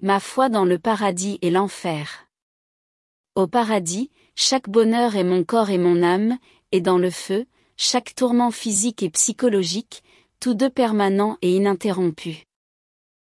Ma foi dans le paradis et l'enfer. Au paradis, chaque bonheur est mon corps et mon âme, et dans le feu, chaque tourment physique et psychologique, tous deux permanents et ininterrompus.